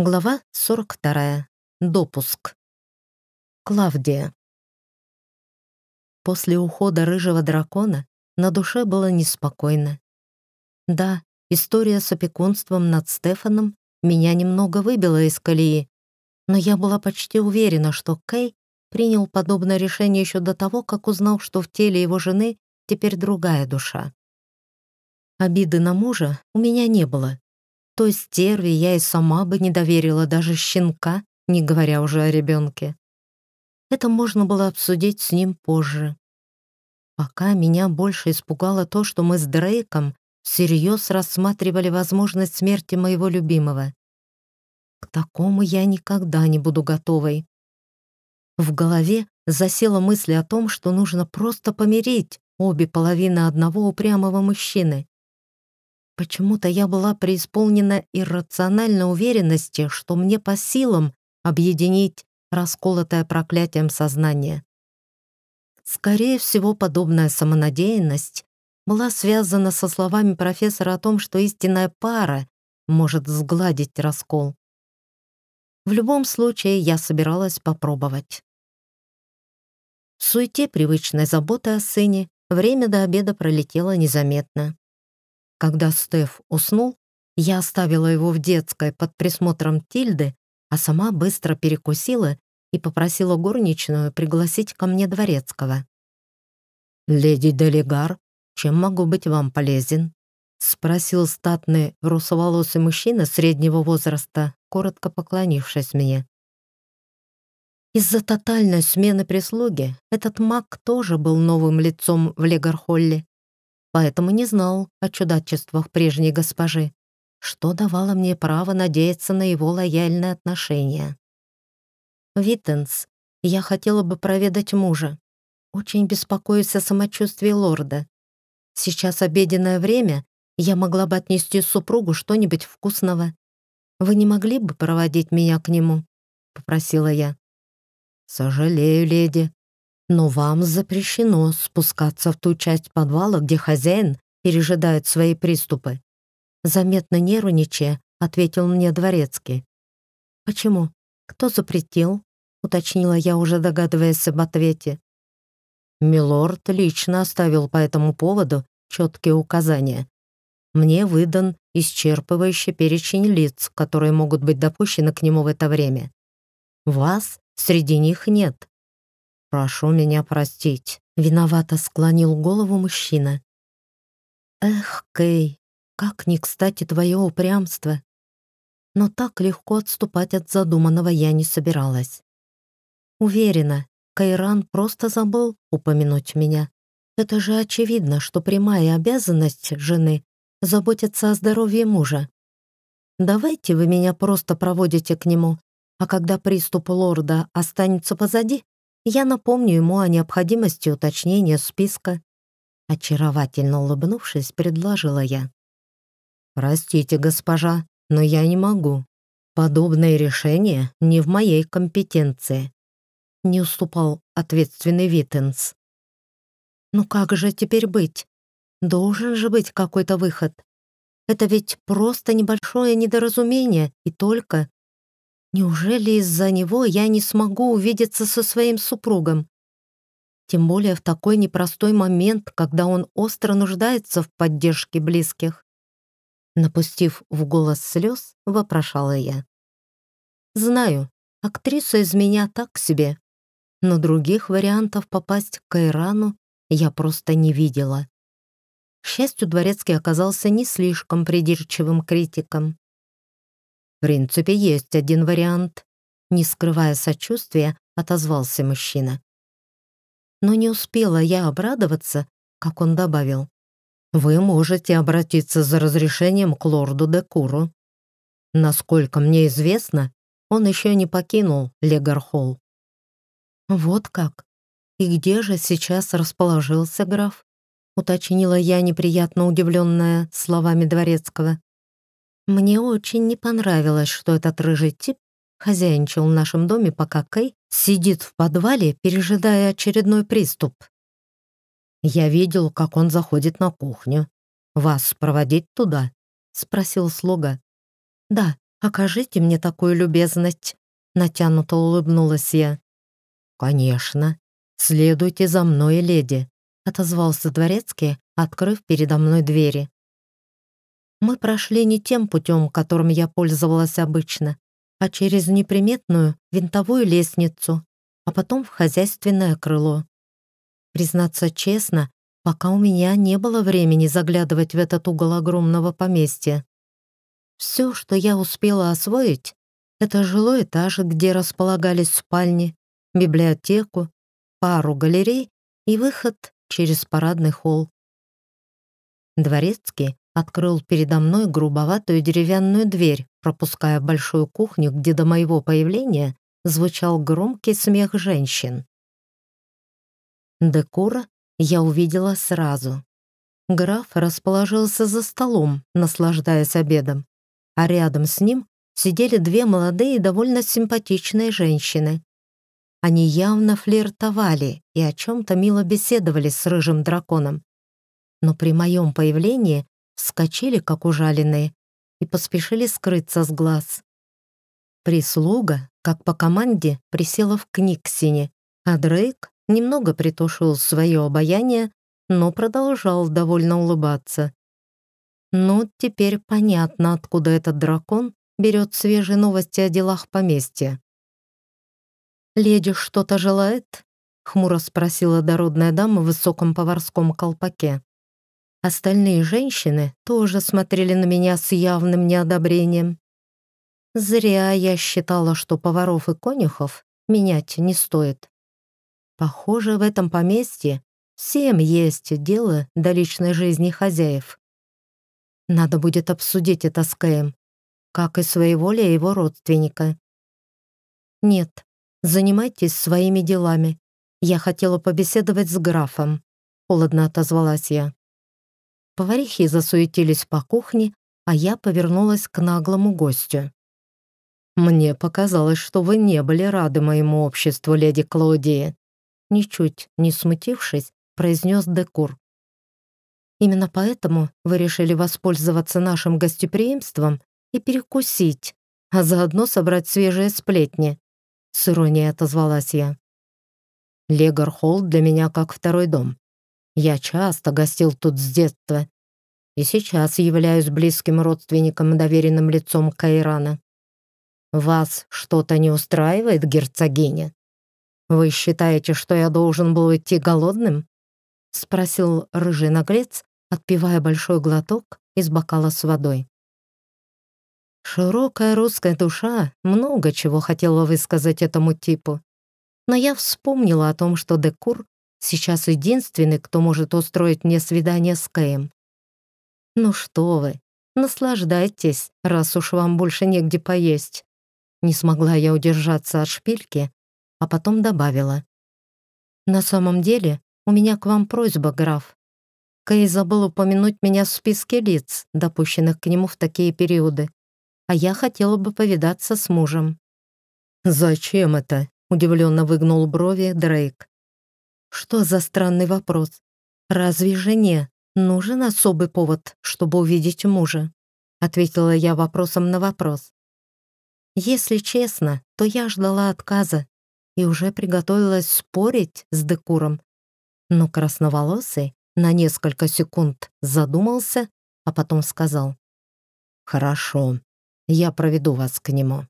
Глава 42. Допуск. Клавдия. После ухода рыжего дракона на душе было неспокойно. Да, история с опекунством над Стефаном меня немного выбила из колеи, но я была почти уверена, что Кей принял подобное решение еще до того, как узнал, что в теле его жены теперь другая душа. Обиды на мужа у меня не было, той стерве я и сама бы не доверила даже щенка, не говоря уже о ребенке. Это можно было обсудить с ним позже. Пока меня больше испугало то, что мы с Дрейком всерьез рассматривали возможность смерти моего любимого. К такому я никогда не буду готовой. В голове засела мысль о том, что нужно просто помирить обе половины одного упрямого мужчины. Почему-то я была преисполнена иррациональной уверенности, что мне по силам объединить расколотое проклятием сознание. Скорее всего, подобная самонадеянность была связана со словами профессора о том, что истинная пара может сгладить раскол. В любом случае, я собиралась попробовать. В суете привычной заботы о сыне время до обеда пролетело незаметно. Когда Стеф уснул, я оставила его в детской под присмотром Тильды, а сама быстро перекусила и попросила горничную пригласить ко мне дворецкого. «Леди Делегар, чем могу быть вам полезен?» — спросил статный русоволосый мужчина среднего возраста, коротко поклонившись мне. Из-за тотальной смены прислуги этот маг тоже был новым лицом в Легархолле поэтому не знал о чудачествах прежней госпожи, что давало мне право надеяться на его лояльное отношение. «Виттенс, я хотела бы проведать мужа. Очень беспокоюсь о самочувствии лорда. Сейчас обеденное время, я могла бы отнести супругу что-нибудь вкусного. Вы не могли бы проводить меня к нему?» — попросила я. «Сожалею, леди, но вам запрещено спускаться в ту часть подвала, где хозяин пережидает свои приступы. Заметно нервничая, ответил мне дворецкий. Почему? Кто запретил? Уточнила я, уже догадываясь об ответе. Милорд лично оставил по этому поводу четкие указания. Мне выдан исчерпывающий перечень лиц, которые могут быть допущены к нему в это время. Вас среди них нет. «Прошу меня простить», — виновато склонил голову мужчина. «Эх, Кей, как не кстати твое упрямство!» Но так легко отступать от задуманного я не собиралась. Уверена, Кайран просто забыл упомянуть меня. Это же очевидно, что прямая обязанность жены — заботиться о здоровье мужа. Давайте вы меня просто проводите к нему, а когда приступ лорда останется позади, я напомню ему о необходимости уточнения списка. Очаровательно улыбнувшись, предложила я. «Простите, госпожа, но я не могу. Подобное решение не в моей компетенции», — не уступал ответственный Виттенс. «Ну как же теперь быть? Должен же быть какой-то выход. Это ведь просто небольшое недоразумение, и только...» Неужели из-за него я не смогу увидеться со своим супругом? Тем более в такой непростой момент, когда он остро нуждается в поддержке близких. Напустив в голос слез, вопрошала я. Знаю, актриса из меня так себе, но других вариантов попасть к Кайрану я просто не видела. К счастью, Дворецкий оказался не слишком придирчивым критиком. В принципе, есть один вариант. Не скрывая сочувствия, отозвался мужчина. Но не успела я обрадоваться, как он добавил. Вы можете обратиться за разрешением к лорду Декуру. Насколько мне известно, он еще не покинул Легархолл. Вот как? И где же сейчас расположился граф? Уточнила я, неприятно удивленная словами Дворецкого. Мне очень не понравилось, что этот рыжий тип хозяйничал в нашем доме, пока Кэй сидит в подвале, пережидая очередной приступ. «Я видел, как он заходит на кухню. Вас проводить туда?» — спросил слуга. «Да, окажите мне такую любезность», — натянуто улыбнулась я. «Конечно. Следуйте за мной, леди», — отозвался дворецкий, открыв передо мной двери. Мы прошли не тем путем, которым я пользовалась обычно, а через неприметную винтовую лестницу, а потом в хозяйственное крыло. Признаться честно, пока у меня не было времени заглядывать в этот угол огромного поместья. Все, что я успела освоить, это жилой этаж, где располагались спальни, библиотеку, пару галерей и выход через парадный холл. Дворецкий открыл передо мной грубоватую деревянную дверь, пропуская большую кухню, где до моего появления звучал громкий смех женщин. Декора я увидела сразу. Граф расположился за столом, наслаждаясь обедом, а рядом с ним сидели две молодые и довольно симпатичные женщины. Они явно флиртовали и о чем-то мило беседовали с рыжим драконом. Но при моем появлении вскочили, как ужаленные, и поспешили скрыться с глаз. Прислуга, как по команде, присела в книгсине, а Дрейк немного притушил свое обаяние, но продолжал довольно улыбаться. Ну, теперь понятно, откуда этот дракон берет свежие новости о делах поместья. «Леди что-то желает?» — хмуро спросила дородная дама в высоком поварском колпаке. Остальные женщины тоже смотрели на меня с явным неодобрением. Зря я считала, что поваров и конюхов менять не стоит. Похоже, в этом поместье всем есть дело до личной жизни хозяев. Надо будет обсудить это с Кэем, как и своеволие его родственника. Нет, занимайтесь своими делами. Я хотела побеседовать с графом, холодно отозвалась я. Поварихи засуетились по кухне, а я повернулась к наглому гостю. «Мне показалось, что вы не были рады моему обществу, леди Клаудия», ничуть не смутившись, произнес Декур. «Именно поэтому вы решили воспользоваться нашим гостеприимством и перекусить, а заодно собрать свежие сплетни», — с иронией отозвалась я. Легархолл для меня как второй дом. Я часто гостил тут с детства и сейчас являюсь близким родственником, доверенным лицом Кайрана. Вас что-то не устраивает, герцогиня? «Вы считаете, что я должен был идти голодным?» — спросил рыжий наглец, отпивая большой глоток из бокала с водой. Широкая русская душа много чего хотела высказать этому типу, но я вспомнила о том, что Декур сейчас единственный, кто может устроить мне свидание с Кэем. «Ну что вы, наслаждайтесь, раз уж вам больше негде поесть». Не смогла я удержаться от шпильки, а потом добавила. «На самом деле, у меня к вам просьба, граф. Кэй забыл упомянуть меня в списке лиц, допущенных к нему в такие периоды, а я хотела бы повидаться с мужем». «Зачем это?» — удивленно выгнул брови Дрейк. «Что за странный вопрос? Разве жене нужен особый повод, чтобы увидеть мужа?» — ответила я вопросом на вопрос. Если честно, то я ждала отказа и уже приготовилась спорить с Декуром. Но красноволосый на несколько секунд задумался, а потом сказал «Хорошо, я проведу вас к нему».